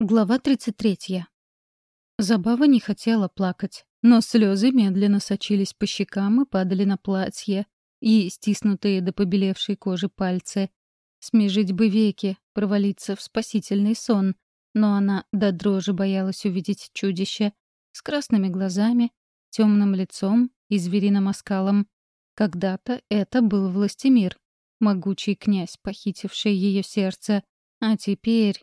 Глава 33. Забава не хотела плакать, но слезы медленно сочились по щекам и падали на платье, и стиснутые до побелевшей кожи пальцы. Смежить бы веки, провалиться в спасительный сон, но она до дрожи боялась увидеть чудище с красными глазами, темным лицом и звериным оскалом. Когда-то это был Властимир, могучий князь, похитивший ее сердце, а теперь...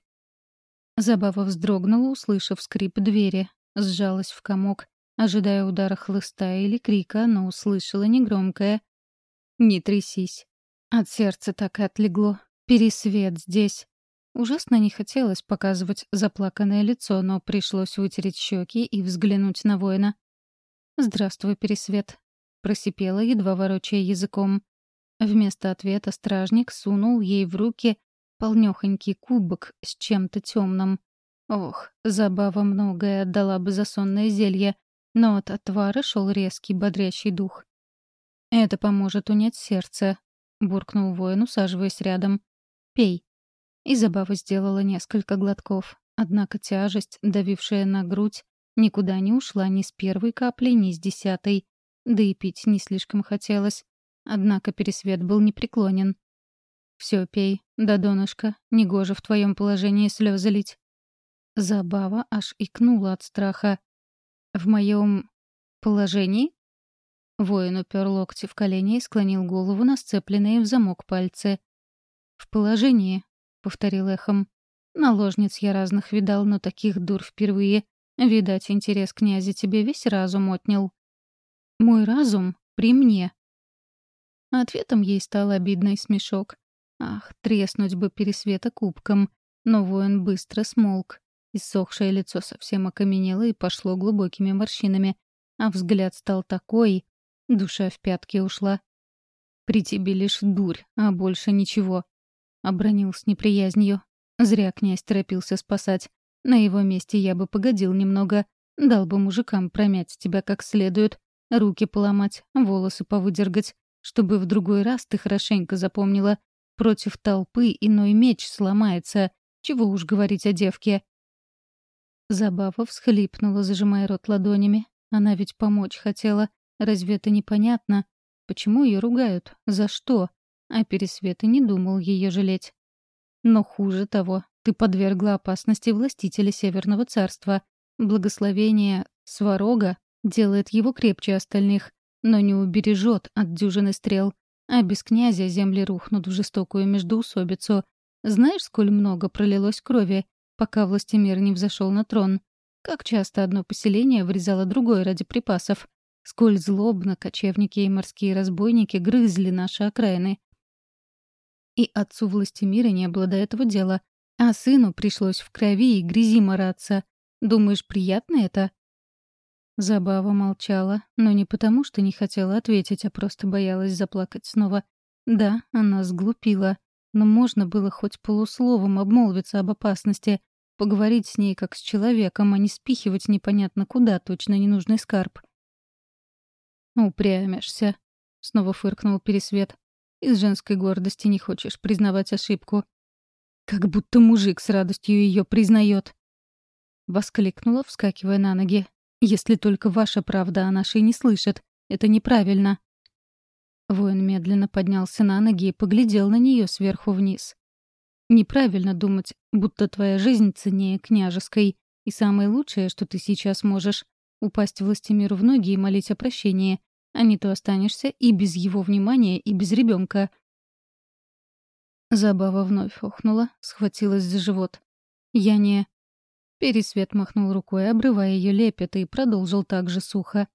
Забава вздрогнула, услышав скрип двери. Сжалась в комок, ожидая удара хлыста или крика, но услышала негромкое «Не трясись». От сердца так и отлегло. Пересвет здесь. Ужасно не хотелось показывать заплаканное лицо, но пришлось вытереть щеки и взглянуть на воина. «Здравствуй, Пересвет», — просипела, едва ворочая языком. Вместо ответа стражник сунул ей в руки полнёхонький кубок с чем-то темным. Ох, забава многое отдала бы за сонное зелье, но от отвара шел резкий бодрящий дух. «Это поможет унять сердце», — буркнул воин, усаживаясь рядом. «Пей». И забава сделала несколько глотков. Однако тяжесть, давившая на грудь, никуда не ушла ни с первой капли, ни с десятой. Да и пить не слишком хотелось. Однако пересвет был непреклонен. Все пей, да донышко, негоже в твоем положении слезы лить. Забава аж икнула от страха. В моем положении? Воин упер локти в колени и склонил голову на сцепленные в замок пальцы. «В положении», — повторил эхом. «Наложниц я разных видал, но таких дур впервые. Видать, интерес князя тебе весь разум отнял». «Мой разум при мне». Ответом ей стал обидный смешок. Ах, треснуть бы пересвета кубком. Но воин быстро смолк. Иссохшее лицо совсем окаменело и пошло глубокими морщинами. А взгляд стал такой... Душа в пятки ушла. «При тебе лишь дурь, а больше ничего», — обронил с неприязнью. Зря князь торопился спасать. На его месте я бы погодил немного. Дал бы мужикам промять тебя как следует, руки поломать, волосы повыдергать, чтобы в другой раз ты хорошенько запомнила, Против толпы иной меч сломается. Чего уж говорить о девке. Забава всхлипнула, зажимая рот ладонями. Она ведь помочь хотела. Разве это непонятно? Почему ее ругают? За что? А Пересвет и не думал ее жалеть. Но хуже того, ты подвергла опасности властителя Северного Царства. Благословение Сварога делает его крепче остальных, но не убережет от дюжины стрел. А без князя земли рухнут в жестокую междоусобицу. Знаешь, сколь много пролилось крови, пока властемир не взошел на трон? Как часто одно поселение врезало другое ради припасов? Сколь злобно кочевники и морские разбойники грызли наши окраины? И отцу властемира не было до этого дела, а сыну пришлось в крови и грязи мараться. Думаешь, приятно это? Забава молчала, но не потому, что не хотела ответить, а просто боялась заплакать снова. Да, она сглупила, но можно было хоть полусловом обмолвиться об опасности, поговорить с ней как с человеком, а не спихивать непонятно куда точно ненужный скарб. «Упрямишься», — снова фыркнул Пересвет. «Из женской гордости не хочешь признавать ошибку». «Как будто мужик с радостью ее признает», — воскликнула, вскакивая на ноги. Если только ваша правда о нашей не слышит. Это неправильно». Воин медленно поднялся на ноги и поглядел на нее сверху вниз. «Неправильно думать, будто твоя жизнь ценнее княжеской, и самое лучшее, что ты сейчас можешь — упасть властемиру в ноги и молить о прощении, а не то останешься и без его внимания, и без ребенка. Забава вновь охнула, схватилась за живот. «Я не...» Пересвет махнул рукой, обрывая ее лепет, и продолжил так же сухо.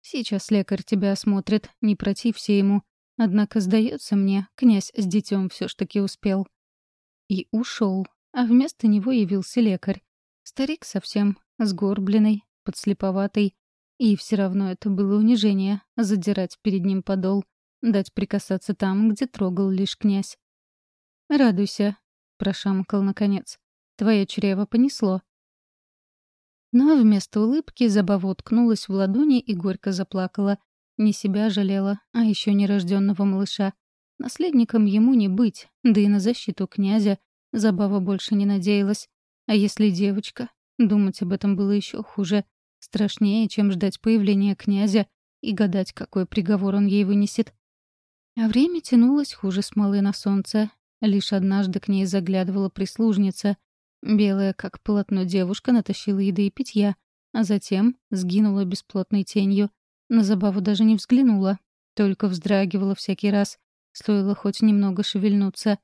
«Сейчас лекарь тебя осмотрит, не протився ему. Однако, сдается мне, князь с детем все ж таки успел». И ушел, а вместо него явился лекарь. Старик совсем сгорбленный, подслеповатый. И все равно это было унижение — задирать перед ним подол, дать прикасаться там, где трогал лишь князь. «Радуйся», — прошамкал наконец. «Твое чрево понесло. Но вместо улыбки Забава уткнулась в ладони и горько заплакала. Не себя жалела, а еще нерожденного малыша. Наследником ему не быть, да и на защиту князя Забава больше не надеялась. А если девочка? Думать об этом было еще хуже. Страшнее, чем ждать появления князя и гадать, какой приговор он ей вынесет. А время тянулось хуже смолы на солнце. Лишь однажды к ней заглядывала прислужница. Белая, как полотно девушка, натащила еды и питья, а затем сгинула бесплотной тенью. На забаву даже не взглянула, только вздрагивала всякий раз. Стоило хоть немного шевельнуться.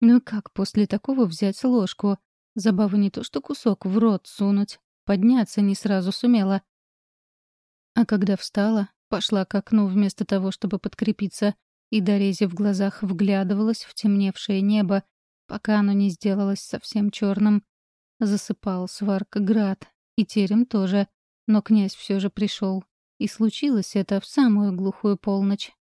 Ну и как после такого взять ложку? Забава не то что кусок в рот сунуть, подняться не сразу сумела. А когда встала, пошла к окну вместо того, чтобы подкрепиться, и дорези в глазах вглядывалась в темневшее небо, пока оно не сделалось совсем черным. Засыпал сварка град, и терем тоже, но князь все же пришел. И случилось это в самую глухую полночь.